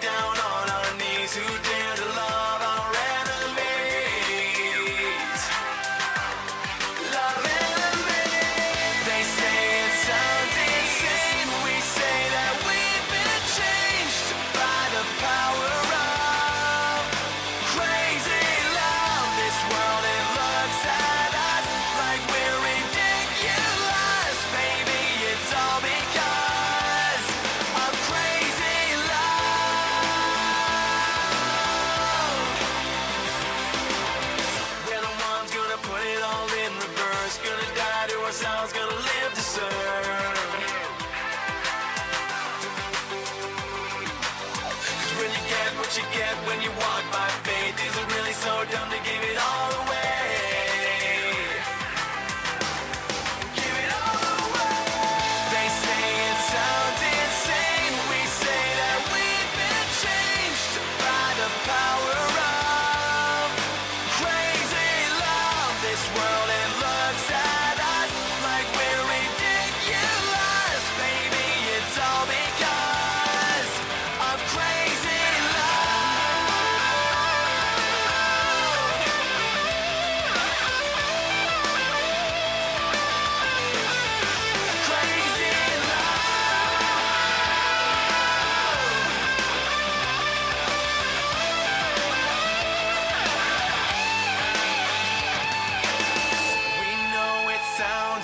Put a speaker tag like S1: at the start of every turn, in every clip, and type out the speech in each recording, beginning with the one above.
S1: down on our knees. Who what you get when you walk my face.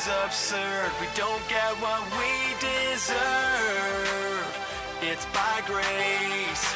S1: is absurd. We don't get what we deserve. It's by grace.